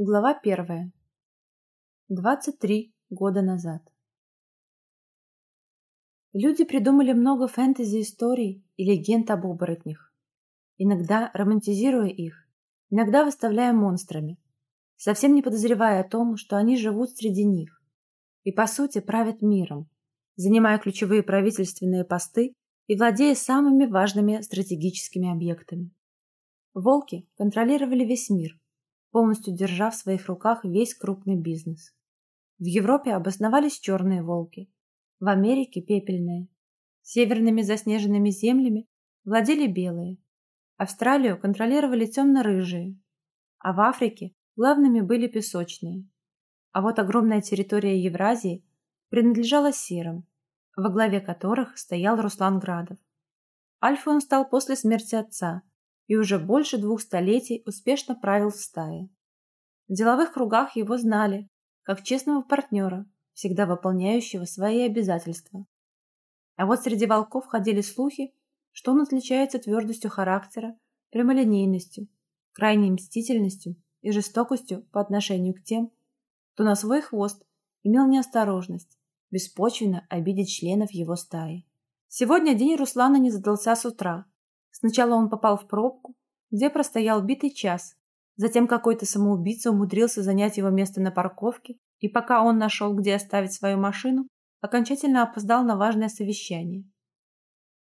Глава первая. 23 года назад. Люди придумали много фэнтези-историй и легенд об оборотнях. Иногда романтизируя их, иногда выставляя монстрами, совсем не подозревая о том, что они живут среди них и, по сути, правят миром, занимая ключевые правительственные посты и владея самыми важными стратегическими объектами. Волки контролировали весь мир – полностью держа в своих руках весь крупный бизнес. В Европе обосновались черные волки, в Америке – пепельные. Северными заснеженными землями владели белые. Австралию контролировали темно-рыжие, а в Африке главными были песочные. А вот огромная территория Евразии принадлежала серым, во главе которых стоял Руслан Градов. Альфой он стал после смерти отца, и уже больше двух столетий успешно правил в стае. В деловых кругах его знали, как честного партнера, всегда выполняющего свои обязательства. А вот среди волков ходили слухи, что он отличается твердостью характера, прямолинейностью, крайней мстительностью и жестокостью по отношению к тем, кто на свой хвост имел неосторожность беспочвенно обидеть членов его стаи. Сегодня день Руслана не задался с утра, Сначала он попал в пробку, где простоял битый час. Затем какой-то самоубийца умудрился занять его место на парковке, и пока он нашел, где оставить свою машину, окончательно опоздал на важное совещание.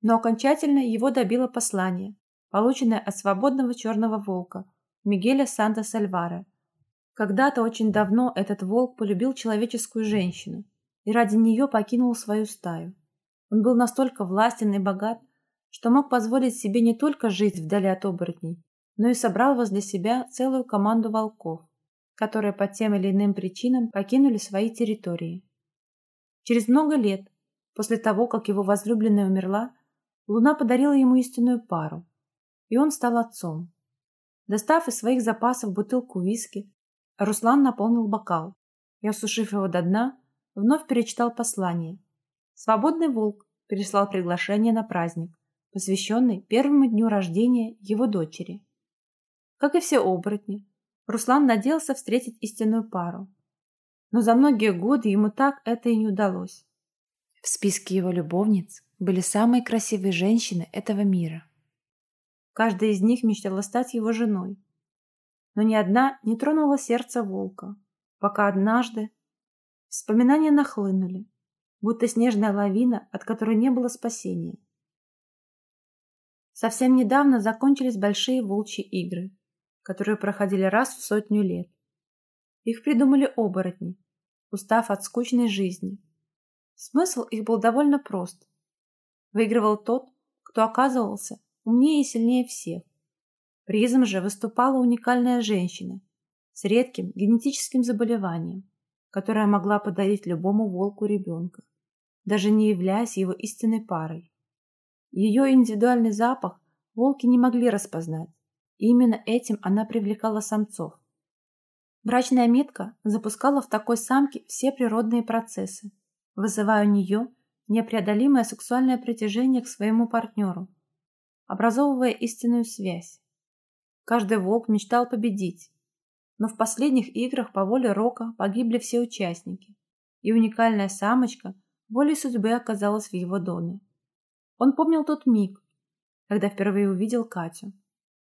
Но окончательно его добило послание, полученное от свободного черного волка Мигеля Сантос Альвара. Когда-то очень давно этот волк полюбил человеческую женщину и ради нее покинул свою стаю. Он был настолько властен и богат, что мог позволить себе не только жить вдали от оборотней, но и собрал возле себя целую команду волков, которые по тем или иным причинам покинули свои территории. Через много лет, после того, как его возлюбленная умерла, Луна подарила ему истинную пару, и он стал отцом. Достав из своих запасов бутылку виски, Руслан наполнил бокал и, осушив его до дна, вновь перечитал послание. Свободный волк переслал приглашение на праздник, посвященный первому дню рождения его дочери. Как и все оборотни, Руслан надеялся встретить истинную пару. Но за многие годы ему так это и не удалось. В списке его любовниц были самые красивые женщины этого мира. Каждая из них мечтала стать его женой. Но ни одна не тронула сердце волка, пока однажды вспоминания нахлынули, будто снежная лавина, от которой не было спасения. Совсем недавно закончились большие волчьи игры, которые проходили раз в сотню лет. Их придумали оборотни, устав от скучной жизни. Смысл их был довольно прост. Выигрывал тот, кто оказывался умнее и сильнее всех. Призом же выступала уникальная женщина с редким генетическим заболеванием, которая могла подарить любому волку ребенка, даже не являясь его истинной парой. Ее индивидуальный запах волки не могли распознать, и именно этим она привлекала самцов. Брачная метка запускала в такой самке все природные процессы, вызывая у нее непреодолимое сексуальное притяжение к своему партнеру, образовывая истинную связь. Каждый волк мечтал победить, но в последних играх по воле Рока погибли все участники, и уникальная самочка волей судьбы оказалась в его доме. Он помнил тот миг, когда впервые увидел Катю.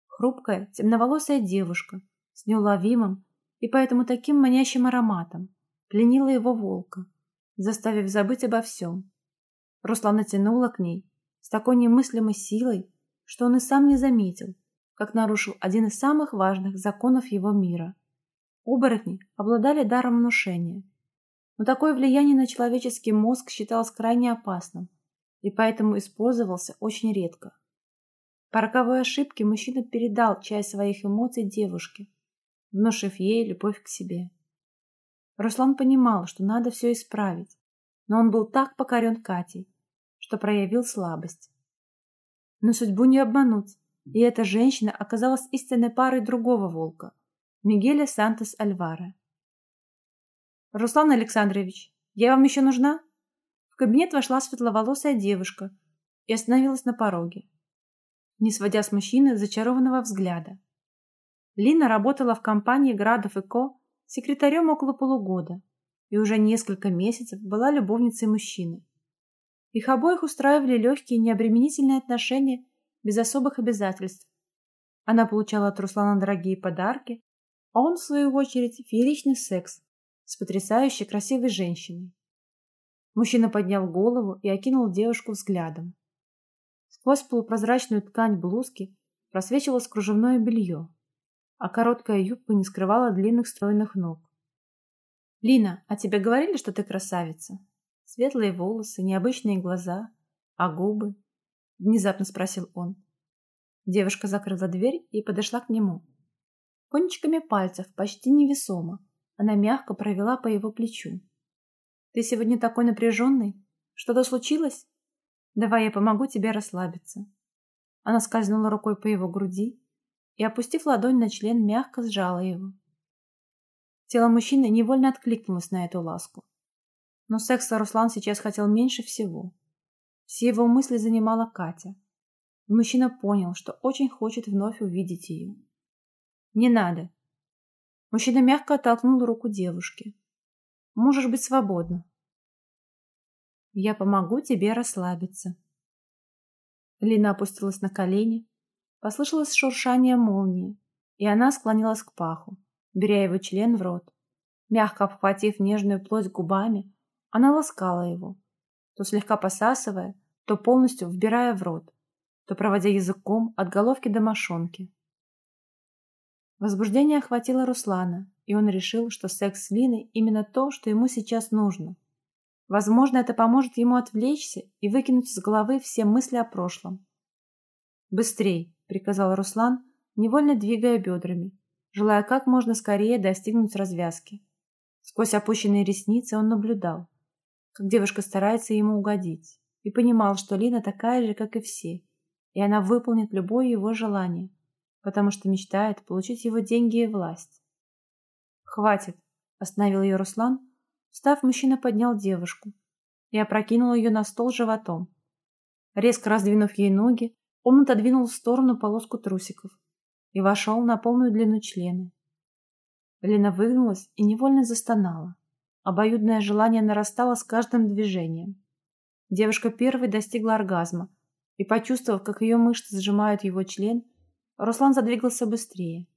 Хрупкая, темноволосая девушка с неуловимым и поэтому таким манящим ароматом пленила его волка, заставив забыть обо всем. Руслан натянула к ней с такой немыслимой силой, что он и сам не заметил, как нарушил один из самых важных законов его мира. Оборотни обладали даром внушения, но такое влияние на человеческий мозг считалось крайне опасным и поэтому использовался очень редко. По роковой ошибке мужчина передал часть своих эмоций девушке, внушив ей любовь к себе. Руслан понимал, что надо все исправить, но он был так покорен Катей, что проявил слабость. Но судьбу не обмануть, и эта женщина оказалась истинной парой другого волка, Мигеля Сантос Альвара. «Руслан Александрович, я вам еще нужна?» В кабинет вошла светловолосая девушка и остановилась на пороге, не сводя с мужчины зачарованного взгляда. Лина работала в компании «Градов и Ко» секретарем около полугода и уже несколько месяцев была любовницей мужчины. Их обоих устраивали легкие необременительные отношения без особых обязательств. Она получала от Руслана дорогие подарки, а он, в свою очередь, фееричный секс с потрясающе красивой женщиной. Мужчина поднял голову и окинул девушку взглядом. Сквозь полупрозрачную ткань блузки просвечивалось кружевное белье, а короткая юбка не скрывала длинных стройных ног. «Лина, а тебе говорили, что ты красавица?» Светлые волосы, необычные глаза, а губы? Внезапно спросил он. Девушка закрыла дверь и подошла к нему. Кончиками пальцев, почти невесомо, она мягко провела по его плечу. «Ты сегодня такой напряженный? Что-то случилось? Давай я помогу тебе расслабиться». Она скользнула рукой по его груди и, опустив ладонь на член, мягко сжала его. Тело мужчины невольно откликнулось на эту ласку. Но секса Руслан сейчас хотел меньше всего. Все его мысли занимала Катя. И мужчина понял, что очень хочет вновь увидеть ее. «Не надо». Мужчина мягко оттолкнул руку девушки. «Можешь быть свободна». «Я помогу тебе расслабиться». Лина опустилась на колени. Послышалось шуршание молнии, и она склонилась к паху, беря его член в рот. Мягко обхватив нежную плоть губами, она ласкала его, то слегка посасывая, то полностью вбирая в рот, то проводя языком от головки до мошонки. Возбуждение охватило Руслана, и он решил, что секс с Линой именно то, что ему сейчас нужно. Возможно, это поможет ему отвлечься и выкинуть из головы все мысли о прошлом. «Быстрей!» — приказал Руслан, невольно двигая бедрами, желая как можно скорее достигнуть развязки. Сквозь опущенные ресницы он наблюдал, как девушка старается ему угодить, и понимал, что Лина такая же, как и все, и она выполнит любое его желание, потому что мечтает получить его деньги и власть. «Хватит!» – остановил ее Руслан. Встав, мужчина поднял девушку и опрокинул ее на стол животом. Резко раздвинув ей ноги, он отодвинул в сторону полоску трусиков и вошел на полную длину члена. Лина выгнулась и невольно застонала. Обоюдное желание нарастало с каждым движением. Девушка первой достигла оргазма, и, почувствовав, как ее мышцы сжимают его член, Руслан задвигался быстрее,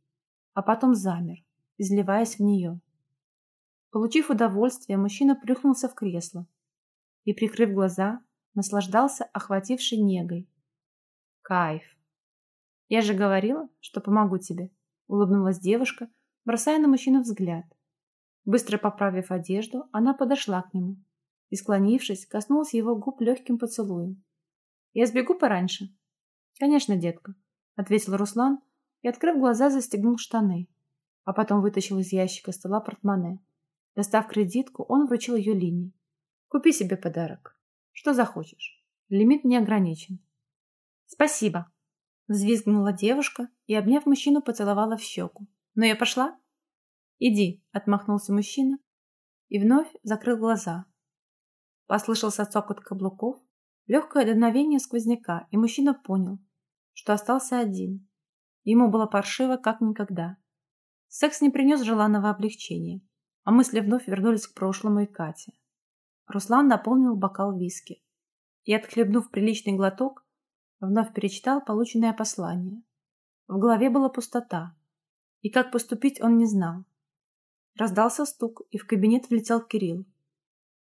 а потом замер, изливаясь в нее. Получив удовольствие, мужчина плюхнулся в кресло и, прикрыв глаза, наслаждался охватившей негой. Кайф. Я же говорила, что помогу тебе, улыбнулась девушка, бросая на мужчину взгляд. Быстро поправив одежду, она подошла к нему и, склонившись, коснулась его губ легким поцелуем. «Я сбегу пораньше?» «Конечно, детка», — ответил Руслан и, открыв глаза, застегнул штаны, а потом вытащил из ящика стола портмоне. Достав кредитку, он вручил ее Лине. «Купи себе подарок. Что захочешь. Лимит не ограничен». «Спасибо», — взвизгнула девушка и, обняв мужчину, поцеловала в щеку. «Ну я пошла?» «Иди», — отмахнулся мужчина и вновь закрыл глаза. Послышался цокот каблуков, легкое дуновение сквозняка, и мужчина понял, что остался один. Ему было паршиво, как никогда. Секс не принес желанного облегчения, а мысли вновь вернулись к прошлому и Кате. Руслан наполнил бокал виски и, отхлебнув приличный глоток, вновь перечитал полученное послание. В голове была пустота, и как поступить он не знал. Раздался стук, и в кабинет влетел Кирилл.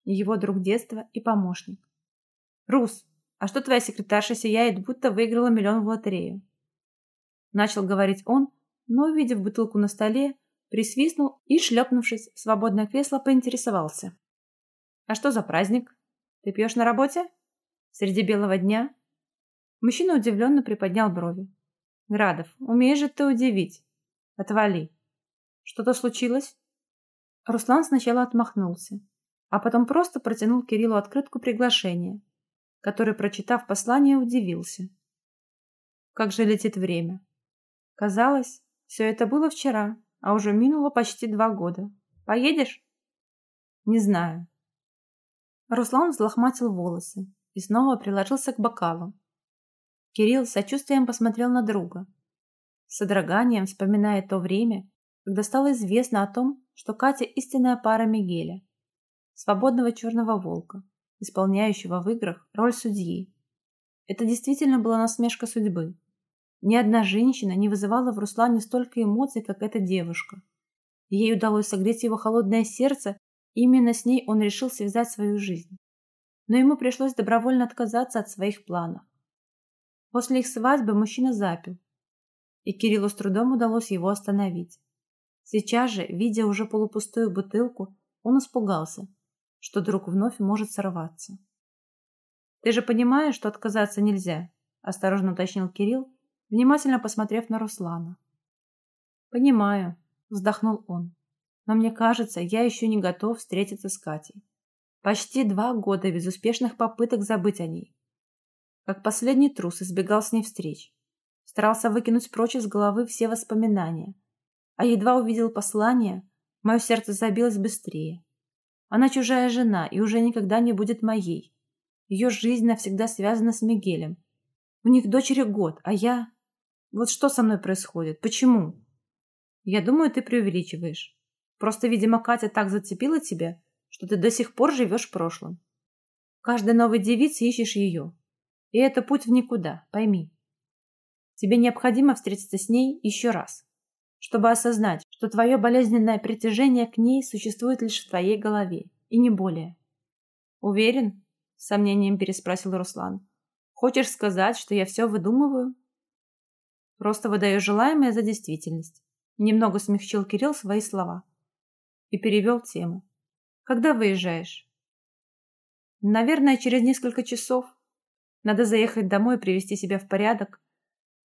Его друг детства и помощник. «Рус, а что твоя секретарша сияет, будто выиграла миллион в лотерею?» Начал говорить он, но, увидев бутылку на столе, присвистнул и, шлепнувшись в свободное кресло, поинтересовался. «А что за праздник? Ты пьешь на работе? Среди белого дня?» Мужчина удивленно приподнял брови. «Градов, умеешь же ты удивить. Отвали. Что-то случилось?» Руслан сначала отмахнулся, а потом просто протянул Кириллу открытку приглашения, который, прочитав послание, удивился. Как же летит время. Казалось, все это было вчера, а уже минуло почти два года. Поедешь? Не знаю. Руслан взлохматил волосы и снова приложился к бокалу. Кирилл с сочувствием посмотрел на друга, с содроганием вспоминая то время, когда стало известно о том, что Катя истинная пара Мигеля, свободного черного волка, исполняющего в играх роль судьи. Это действительно была насмешка судьбы. Ни одна женщина не вызывала в Руслане столько эмоций, как эта девушка. Ей удалось согреть его холодное сердце, и именно с ней он решил связать свою жизнь. Но ему пришлось добровольно отказаться от своих планов. После их свадьбы мужчина запил, и Кириллу с трудом удалось его остановить. Сейчас же, видя уже полупустую бутылку, он испугался, что друг вновь может сорваться. «Ты же понимаешь, что отказаться нельзя?» – осторожно уточнил Кирилл, внимательно посмотрев на Руслана. «Понимаю», – вздохнул он. «Но мне кажется, я еще не готов встретиться с Катей. Почти два года безуспешных попыток забыть о ней. Как последний трус избегал с ней встреч. Старался выкинуть прочь из головы все воспоминания. А едва увидел послание, мое сердце забилось быстрее. Она чужая жена и уже никогда не будет моей. Ее жизнь навсегда связана с Мигелем. У них дочери год, а я... Вот что со мной происходит? Почему? Я думаю, ты преувеличиваешь. Просто, видимо, Катя так зацепила тебя, что ты до сих пор живешь в прошлом. Каждой новой девице ищешь ее. И это путь в никуда, пойми. Тебе необходимо встретиться с ней еще раз, чтобы осознать, что твое болезненное притяжение к ней существует лишь в твоей голове, и не более. Уверен? С сомнением переспросил Руслан. Хочешь сказать, что я все выдумываю? Просто выдаю желаемое за действительность. Немного смягчил Кирилл свои слова. И перевел тему. Когда выезжаешь? Наверное, через несколько часов. Надо заехать домой и привести себя в порядок.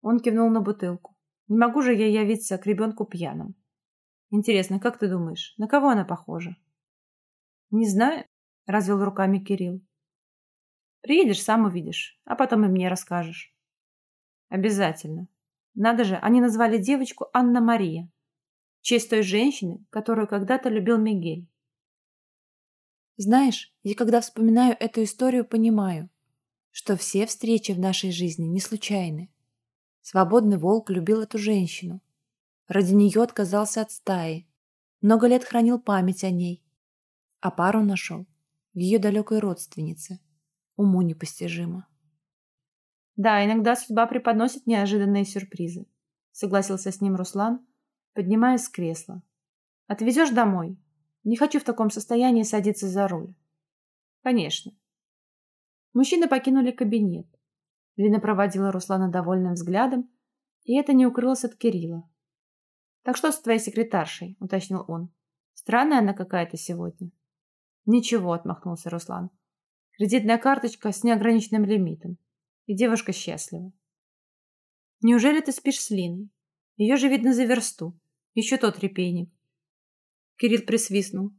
Он кивнул на бутылку. Не могу же я явиться к ребенку пьяным. Интересно, как ты думаешь, на кого она похожа? Не знаю, развел руками Кирилл. Приедешь, сам увидишь, а потом и мне расскажешь. Обязательно. Надо же, они назвали девочку Анна-Мария. В честь той женщины, которую когда-то любил Мигель. Знаешь, я когда вспоминаю эту историю, понимаю, что все встречи в нашей жизни не случайны. Свободный волк любил эту женщину. Ради нее отказался от стаи. Много лет хранил память о ней. А пару нашел в ее далекой родственнице уму непостижимо. Да, иногда судьба преподносит неожиданные сюрпризы, согласился с ним Руслан, поднимаясь с кресла. Отвезешь домой? Не хочу в таком состоянии садиться за руль. Конечно. Мужчины покинули кабинет. Лина проводила Руслана довольным взглядом, и это не укрылось от Кирилла. «Так что с твоей секретаршей?» – уточнил он. «Странная она какая-то сегодня». «Ничего», – отмахнулся Руслан. Кредитная карточка с неограниченным лимитом. И девушка счастлива. Неужели ты спишь с Линой? Ее же видно за версту. Еще тот репейник. Кирилл присвистнул.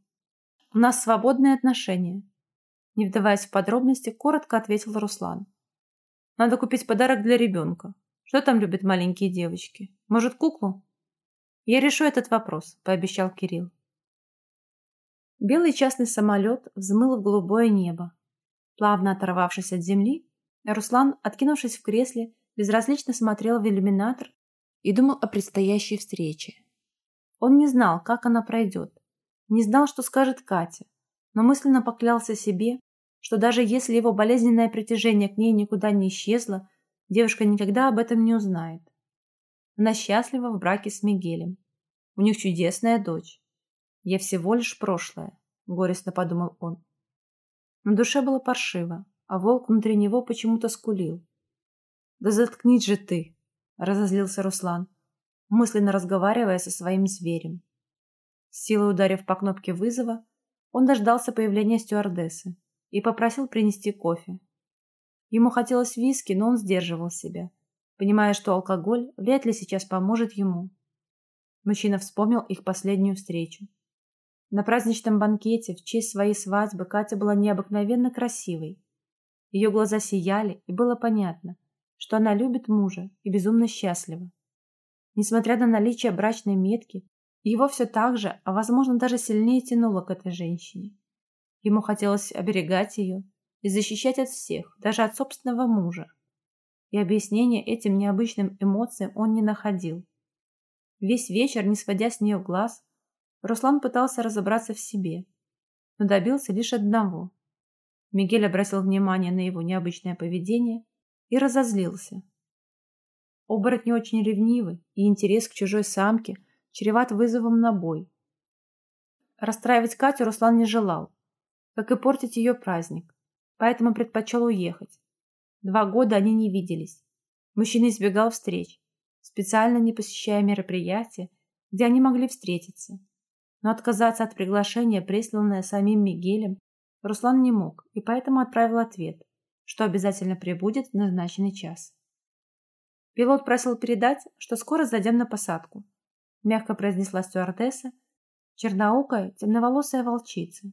У нас свободные отношения. Не вдаваясь в подробности, коротко ответил Руслан. Надо купить подарок для ребенка. Что там любят маленькие девочки? Может, куклу? Я решу этот вопрос, пообещал Кирилл. Белый частный самолет взмыл в голубое небо, Плавно оторвавшись от земли, Руслан, откинувшись в кресле, безразлично смотрел в иллюминатор и думал о предстоящей встрече. Он не знал, как она пройдет, не знал, что скажет Катя, но мысленно поклялся себе, что даже если его болезненное притяжение к ней никуда не исчезло, девушка никогда об этом не узнает. Она счастлива в браке с Мигелем. У них чудесная дочь. Я всего лишь прошлое, горестно подумал он. На душе было паршиво, а волк внутри него почему-то скулил. «Да заткнись же ты!» – разозлился Руслан, мысленно разговаривая со своим зверем. Силой ударив по кнопке вызова, он дождался появления стюардессы и попросил принести кофе. Ему хотелось виски, но он сдерживал себя, понимая, что алкоголь вряд ли сейчас поможет ему. Мужчина вспомнил их последнюю встречу. На праздничном банкете в честь своей свадьбы Катя была необыкновенно красивой. Ее глаза сияли, и было понятно, что она любит мужа и безумно счастлива. Несмотря на наличие брачной метки, его все так же, а возможно даже сильнее тянуло к этой женщине. Ему хотелось оберегать ее и защищать от всех, даже от собственного мужа. И объяснения этим необычным эмоциям он не находил. Весь вечер, не сводя с нее глаз, Руслан пытался разобраться в себе, но добился лишь одного. Мигель обратил внимание на его необычное поведение и разозлился. Оборотни очень ревнивы, и интерес к чужой самке чреват вызовом на бой. Расстраивать Катю Руслан не желал, как и портить ее праздник, поэтому предпочел уехать. Два года они не виделись. Мужчина избегал встреч, специально не посещая мероприятия, где они могли встретиться. Но отказаться от приглашения, присланное самим Мигелем, Руслан не мог, и поэтому отправил ответ, что обязательно прибудет в назначенный час. Пилот просил передать, что скоро зайдем на посадку, мягко произнесла стюардесса, черноокая, темноволосая волчица.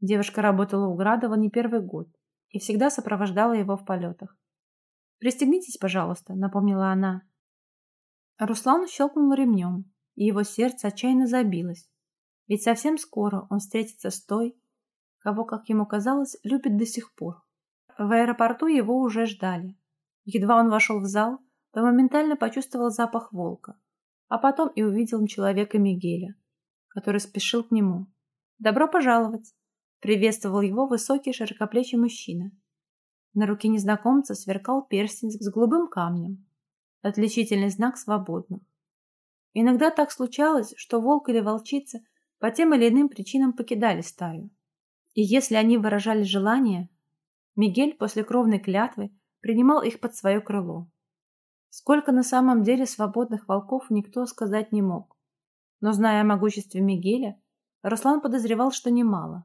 Девушка работала у Градова не первый год и всегда сопровождала его в полетах. «Пристегнитесь, пожалуйста», — напомнила она. Руслан щелкнул ремнем, и его сердце отчаянно забилось, ведь совсем скоро он встретится с той, кого, как ему казалось, любит до сих пор. В аэропорту его уже ждали. Едва он вошел в зал, то моментально почувствовал запах волка, а потом и увидел человека Мигеля, который спешил к нему. «Добро пожаловать!» — приветствовал его высокий широкоплечий мужчина. На руке незнакомца сверкал перстень с голубым камнем, отличительный знак свободных. Иногда так случалось, что волк или волчица по тем или иным причинам покидали стаю. И если они выражали желание, Мигель после кровной клятвы принимал их под свое крыло. Сколько на самом деле свободных волков никто сказать не мог. Но зная о могуществе Мигеля, Руслан подозревал, что немало.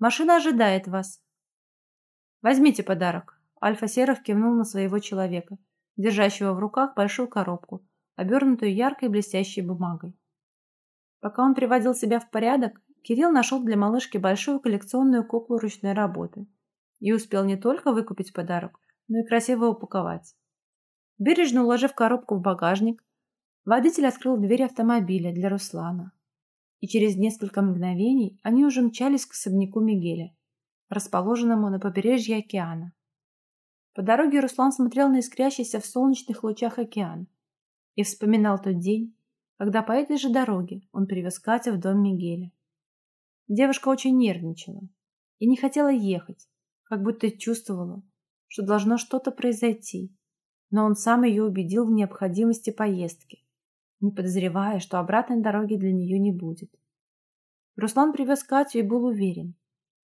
«Машина ожидает вас». «Возьмите подарок». Альфа Серов кивнул на своего человека, держащего в руках большую коробку, обернутую яркой блестящей бумагой. Пока он приводил себя в порядок, Кирилл нашел для малышки большую коллекционную куклу ручной работы и успел не только выкупить подарок, но и красиво упаковать. Бережно уложив коробку в багажник, водитель открыл дверь автомобиля для Руслана. И через несколько мгновений они уже мчались к особняку Мигеля, расположенному на побережье океана. По дороге Руслан смотрел на искрящийся в солнечных лучах океан и вспоминал тот день, когда по этой же дороге он привез Катю в дом Мигеля. Девушка очень нервничала и не хотела ехать, как будто чувствовала, что должно что-то произойти. Но он сам ее убедил в необходимости поездки, не подозревая, что обратной дороги для нее не будет. Руслан привез Катю и был уверен,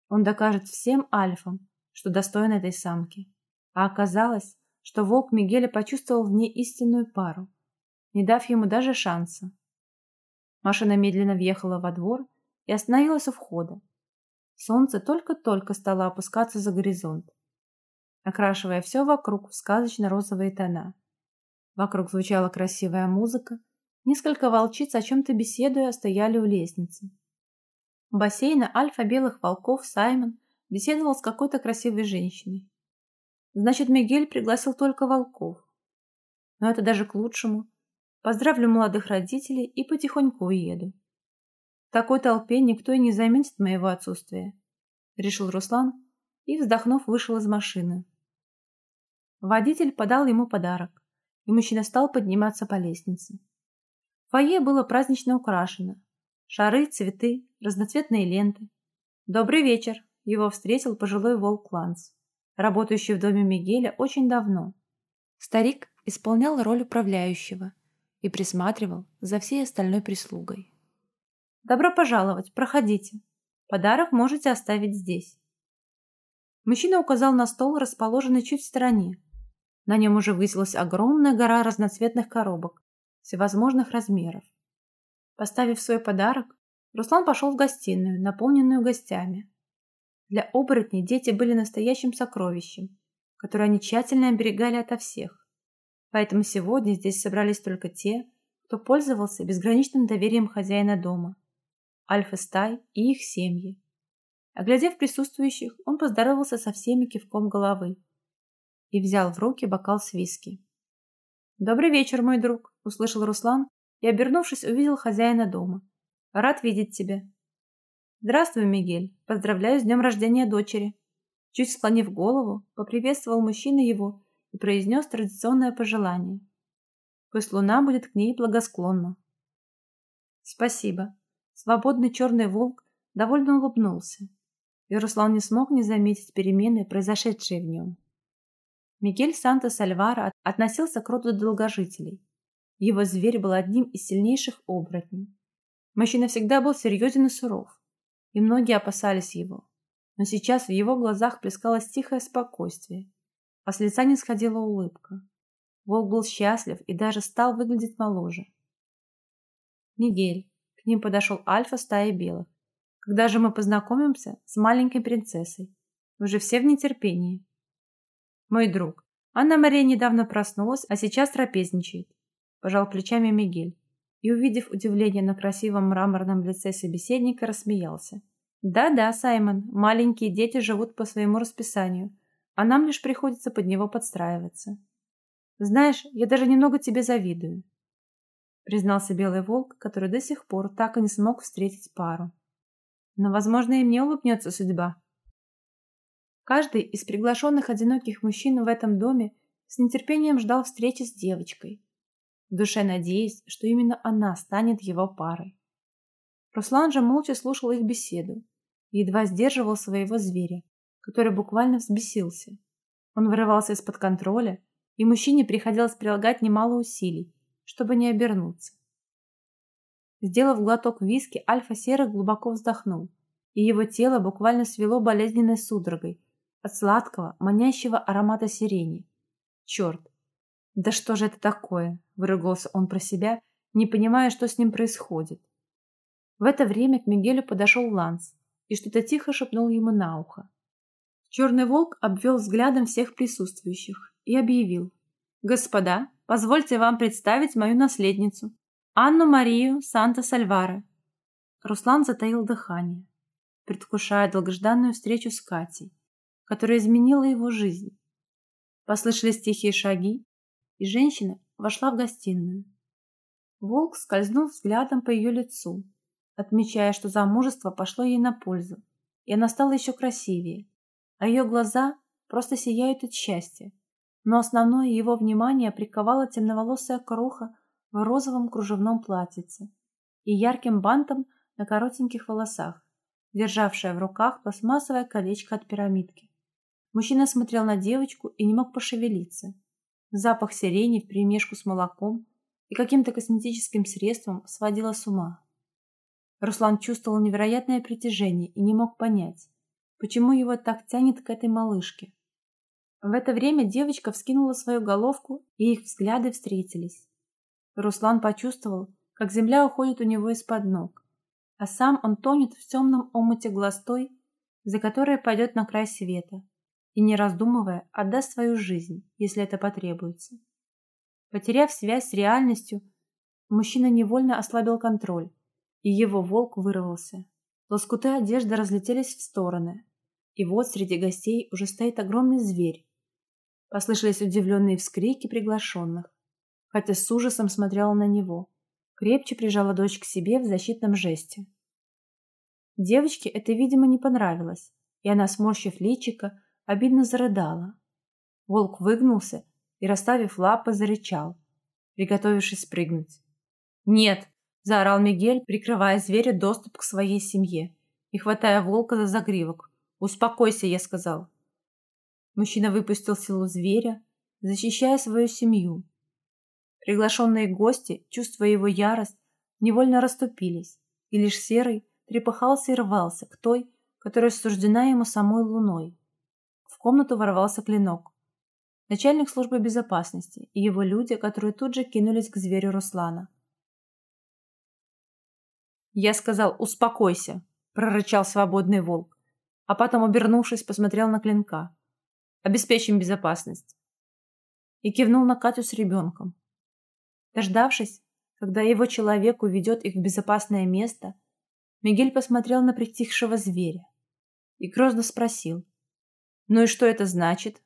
он докажет всем альфам, что достоин этой самки. А оказалось, что волк Мигеля почувствовал в ней истинную пару, не дав ему даже шанса. Машина медленно въехала во двор и остановилась у входа. Солнце только-только стало опускаться за горизонт, окрашивая все вокруг в сказочно-розовые тона. Вокруг звучала красивая музыка, несколько волчиц о чем-то беседуя стояли у лестницы. У бассейна альфа-белых волков Саймон беседовал с какой-то красивой женщиной. Значит, Мигель пригласил только волков. Но это даже к лучшему. Поздравлю молодых родителей и потихоньку уеду такой толпе никто и не заметит моего отсутствия, решил Руслан и, вздохнув, вышел из машины. Водитель подал ему подарок, и мужчина стал подниматься по лестнице. Фойе было празднично украшено. Шары, цветы, разноцветные ленты. «Добрый вечер!» Его встретил пожилой волк Ланс, работающий в доме Мигеля очень давно. Старик исполнял роль управляющего и присматривал за всей остальной прислугой. Добро пожаловать, проходите. Подарок можете оставить здесь. Мужчина указал на стол, расположенный чуть в стороне. На нем уже высилась огромная гора разноцветных коробок всевозможных размеров. Поставив свой подарок, Руслан пошел в гостиную, наполненную гостями. Для оборотней дети были настоящим сокровищем, которое они тщательно оберегали ото всех. Поэтому сегодня здесь собрались только те, кто пользовался безграничным доверием хозяина дома альфа-стай и их семьи. Оглядев присутствующих, он поздоровался со всеми кивком головы и взял в руки бокал с виски. «Добрый вечер, мой друг», — услышал Руслан и, обернувшись, увидел хозяина дома. «Рад видеть тебя». «Здравствуй, Мигель. Поздравляю с днем рождения дочери». Чуть склонив голову, поприветствовал мужчина его и произнес традиционное пожелание. Пусть луна будет к ней благосклонна. Спасибо. Свободный черный волк довольно улыбнулся, и Руслан не смог не заметить перемены, произошедшие в нем. Мигель Сантос Альвара относился к роду долгожителей. Его зверь был одним из сильнейших оборотней. Мужчина всегда был серьезен и суров, и многие опасались его. Но сейчас в его глазах плескалось тихое спокойствие, а с лица не сходила улыбка. Волк был счастлив и даже стал выглядеть моложе. Мигель. К ним подошел Альфа стаи белых. Когда же мы познакомимся с маленькой принцессой? Уже все в нетерпении. Мой друг. Анна-Мария недавно проснулась, а сейчас трапезничает. Пожал плечами Мигель. И, увидев удивление на красивом мраморном лице собеседника, рассмеялся. Да-да, Саймон, маленькие дети живут по своему расписанию, а нам лишь приходится под него подстраиваться. Знаешь, я даже немного тебе завидую, признался белый волк, который до сих пор так и не смог встретить пару. Но, возможно, и мне улыбнется судьба. Каждый из приглашенных одиноких мужчин в этом доме с нетерпением ждал встречи с девочкой, в душе надеясь, что именно она станет его парой. Руслан же молча слушал их беседу и едва сдерживал своего зверя, который буквально взбесился. Он вырывался из-под контроля, и мужчине приходилось прилагать немало усилий, чтобы не обернуться. Сделав глоток виски, Альфа-Серый глубоко вздохнул, и его тело буквально свело болезненной судорогой от сладкого, манящего аромата сирени. Черт! Да что же это такое? Выругался он про себя, не понимая, что с ним происходит. В это время к Мигелю подошел Ланс и что-то тихо шепнул ему на ухо. Черный волк обвел взглядом всех присутствующих и объявил. «Господа, позвольте вам представить мою наследницу, Анну-Марию Санта-Сальвара». Руслан затаил дыхание, предвкушая долгожданную встречу с Катей, которая изменила его жизнь. Послышались тихие шаги, и женщина вошла в гостиную. Волк скользнул взглядом по ее лицу, отмечая, что замужество пошло ей на пользу, и она стала еще красивее, а ее глаза просто сияют от счастья. Но основное его внимание приковала темноволосая кроха в розовом кружевном платьице и ярким бантом на коротеньких волосах, державшая в руках пластмассовое колечко от пирамидки. Мужчина смотрел на девочку и не мог пошевелиться. Запах сирени вперемешку с молоком и каким-то косметическим средством сводила с ума. Руслан чувствовал невероятное притяжение и не мог понять, почему его так тянет к этой малышке. В это время девочка вскинула свою головку, и их взгляды встретились. Руслан почувствовал, как земля уходит у него из-под ног, а сам он тонет в темном омуте глаз той, за которой пойдет на край света, и, не раздумывая, отдаст свою жизнь, если это потребуется. Потеряв связь с реальностью, мужчина невольно ослабил контроль, и его волк вырвался. Лоскуты одежды разлетелись в стороны. И вот среди гостей уже стоит огромный зверь. Послышались удивленные вскрики приглашенных. Хотя с ужасом смотрела на него. Крепче прижала дочь к себе в защитном жесте. Девочке это, видимо, не понравилось, и она, сморщив личико, обидно зарыдала. Волк выгнулся и, расставив лапы, зарычал, приготовившись спрыгнуть. «Нет!» заорал Мигель, прикрывая зверю доступ к своей семье и хватая волка за загривок. «Успокойся», — я сказал. Мужчина выпустил силу зверя, защищая свою семью. Приглашенные гости, чувствуя его ярость, невольно расступились, и лишь Серый трепыхался и рвался к той, которая суждена ему самой луной. Комнату ворвался клинок. Начальник службы безопасности и его люди, которые тут же кинулись к зверю Руслана. Я сказал «Успокойся», — прорычал свободный волк, а потом, обернувшись, посмотрел на клинка. «Обеспечим безопасность». И кивнул на Катю с ребенком. Дождавшись, когда его человек уведет их в безопасное место, Мигель посмотрел на притихшего зверя и грозно спросил. «Ну и что это значит?»